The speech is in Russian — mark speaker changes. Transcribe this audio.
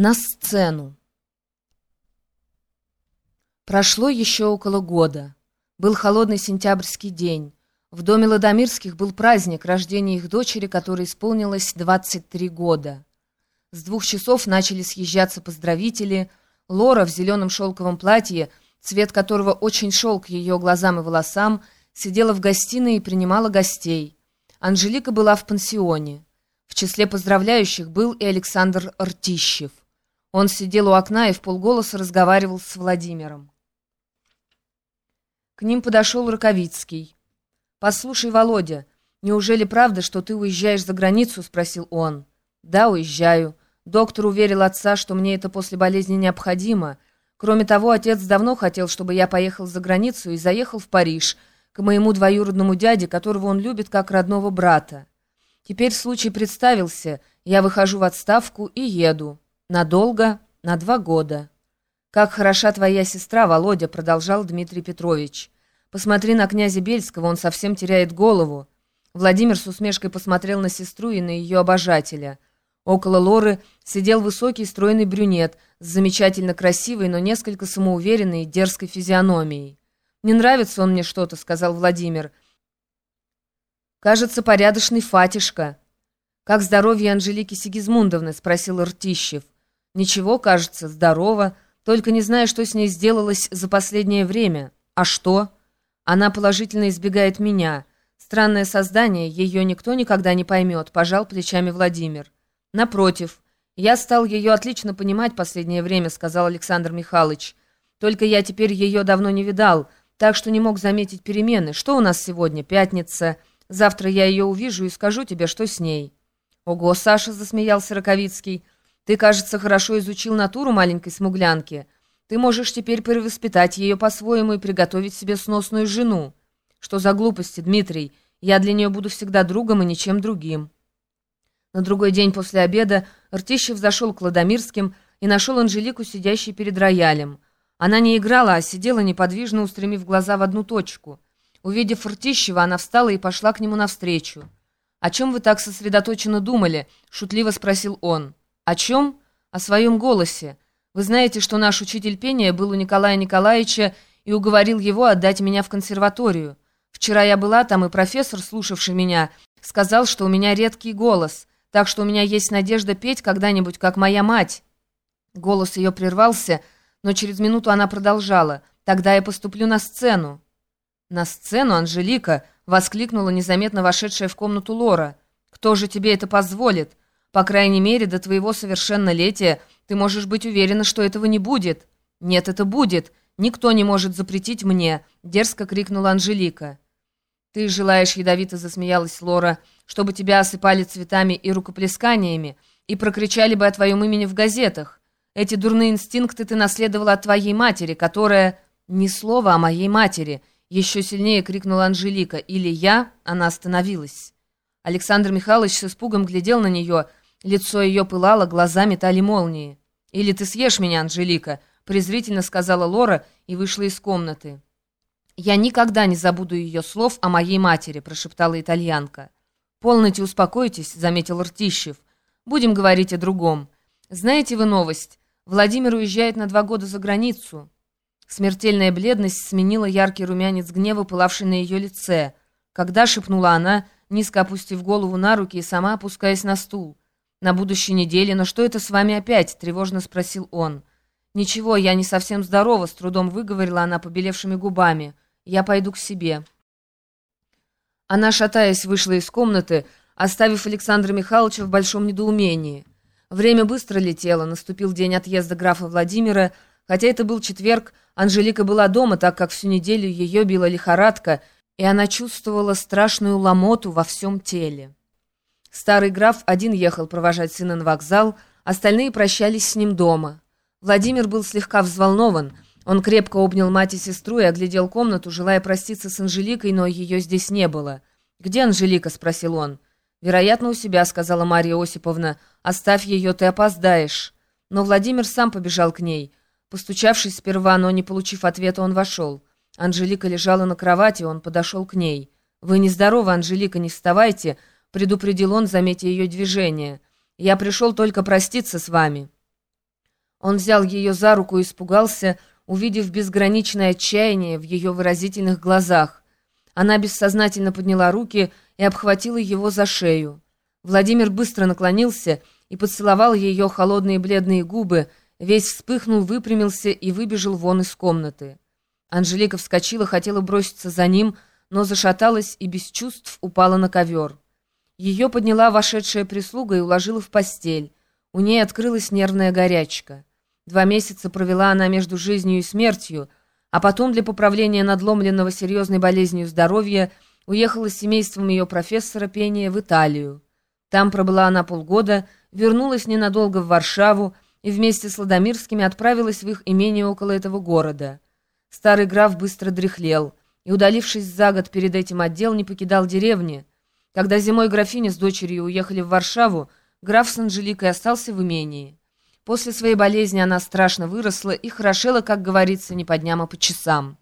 Speaker 1: На сцену. Прошло еще около года. Был холодный сентябрьский день. В доме Ладомирских был праздник рождения их дочери, которой исполнилось 23 года. С двух часов начали съезжаться поздравители. Лора в зеленом шелковом платье, цвет которого очень шел к ее глазам и волосам, сидела в гостиной и принимала гостей. Анжелика была в пансионе. В числе поздравляющих был и Александр Ртищев. Он сидел у окна и в полголоса разговаривал с Владимиром. К ним подошел Раковицкий. «Послушай, Володя, неужели правда, что ты уезжаешь за границу?» — спросил он. «Да, уезжаю. Доктор уверил отца, что мне это после болезни необходимо. Кроме того, отец давно хотел, чтобы я поехал за границу и заехал в Париж, к моему двоюродному дяде, которого он любит как родного брата. Теперь случай представился, я выхожу в отставку и еду». «Надолго? На два года». «Как хороша твоя сестра, Володя», — продолжал Дмитрий Петрович. «Посмотри на князя Бельского, он совсем теряет голову». Владимир с усмешкой посмотрел на сестру и на ее обожателя. Около Лоры сидел высокий стройный брюнет с замечательно красивой, но несколько самоуверенной и дерзкой физиономией. «Не нравится он мне что-то», — сказал Владимир. «Кажется, порядочный фатишка». «Как здоровье Анжелики Сигизмундовны?» — спросил Ртищев. «Ничего, кажется, здорово, только не знаю, что с ней сделалось за последнее время. А что? Она положительно избегает меня. Странное создание, ее никто никогда не поймет», — пожал плечами Владимир. «Напротив, я стал ее отлично понимать последнее время», — сказал Александр Михайлович. «Только я теперь ее давно не видал, так что не мог заметить перемены. Что у нас сегодня? Пятница. Завтра я ее увижу и скажу тебе, что с ней». «Ого, Саша!» — засмеялся Раковицкий — ты, кажется, хорошо изучил натуру маленькой смуглянки. Ты можешь теперь перевоспитать ее по-своему и приготовить себе сносную жену. Что за глупости, Дмитрий? Я для нее буду всегда другом и ничем другим». На другой день после обеда Ртищев зашел к Ладомирским и нашел Анжелику, сидящей перед роялем. Она не играла, а сидела неподвижно, устремив глаза в одну точку. Увидев Ртищева, она встала и пошла к нему навстречу. «О чем вы так сосредоточенно думали?» — шутливо спросил он. «О чем?» «О своем голосе. Вы знаете, что наш учитель пения был у Николая Николаевича и уговорил его отдать меня в консерваторию. Вчера я была там, и профессор, слушавший меня, сказал, что у меня редкий голос, так что у меня есть надежда петь когда-нибудь, как моя мать». Голос ее прервался, но через минуту она продолжала. «Тогда я поступлю на сцену». «На сцену, Анжелика!» — воскликнула незаметно вошедшая в комнату Лора. «Кто же тебе это позволит? По крайней мере, до твоего совершеннолетия ты можешь быть уверена, что этого не будет». «Нет, это будет. Никто не может запретить мне», — дерзко крикнула Анжелика. «Ты желаешь, — ядовито засмеялась Лора, — чтобы тебя осыпали цветами и рукоплесканиями и прокричали бы о твоем имени в газетах. Эти дурные инстинкты ты наследовала от твоей матери, которая...» «Ни слова о моей матери!» — еще сильнее крикнула Анжелика. «Или я...» — она остановилась. Александр Михайлович с испугом глядел на нее — Лицо ее пылало, глаза метали молнии. «Или ты съешь меня, Анжелика», — презрительно сказала Лора и вышла из комнаты. «Я никогда не забуду ее слов о моей матери», — прошептала итальянка. «Полноте успокойтесь», — заметил Ртищев. «Будем говорить о другом. Знаете вы новость? Владимир уезжает на два года за границу». Смертельная бледность сменила яркий румянец гнева, пылавший на ее лице. Когда шепнула она, низко опустив голову на руки и сама опускаясь на стул на будущей неделе, но что это с вами опять?» — тревожно спросил он. «Ничего, я не совсем здорова», — с трудом выговорила она побелевшими губами. «Я пойду к себе». Она, шатаясь, вышла из комнаты, оставив Александра Михайловича в большом недоумении. Время быстро летело, наступил день отъезда графа Владимира. Хотя это был четверг, Анжелика была дома, так как всю неделю ее била лихорадка, и она чувствовала страшную ломоту во всем теле. Старый граф один ехал провожать сына на вокзал, остальные прощались с ним дома. Владимир был слегка взволнован. Он крепко обнял мать и сестру и оглядел комнату, желая проститься с Анжеликой, но ее здесь не было. «Где Анжелика?» — спросил он. «Вероятно, у себя», — сказала Марья Осиповна. «Оставь ее, ты опоздаешь». Но Владимир сам побежал к ней. Постучавшись сперва, но не получив ответа, он вошел. Анжелика лежала на кровати, он подошел к ней. «Вы нездоровы, Анжелика, не вставайте», — предупредил он, заметя ее движение. «Я пришел только проститься с вами». Он взял ее за руку и испугался, увидев безграничное отчаяние в ее выразительных глазах. Она бессознательно подняла руки и обхватила его за шею. Владимир быстро наклонился и поцеловал ее холодные бледные губы, весь вспыхнул, выпрямился и выбежал вон из комнаты. Анжелика вскочила, хотела броситься за ним, но зашаталась и без чувств упала на ковер. Ее подняла вошедшая прислуга и уложила в постель. У ней открылась нервная горячка. Два месяца провела она между жизнью и смертью, а потом для поправления надломленного серьезной болезнью здоровья уехала с семейством ее профессора пения в Италию. Там пробыла она полгода, вернулась ненадолго в Варшаву и вместе с Ладомирскими отправилась в их имение около этого города. Старый граф быстро дряхлел и, удалившись за год перед этим отдел, не покидал деревни. Когда зимой графиня с дочерью уехали в Варшаву, граф с Анжеликой остался в имении. После своей болезни она страшно выросла и хорошела, как говорится, не по дням, а по часам.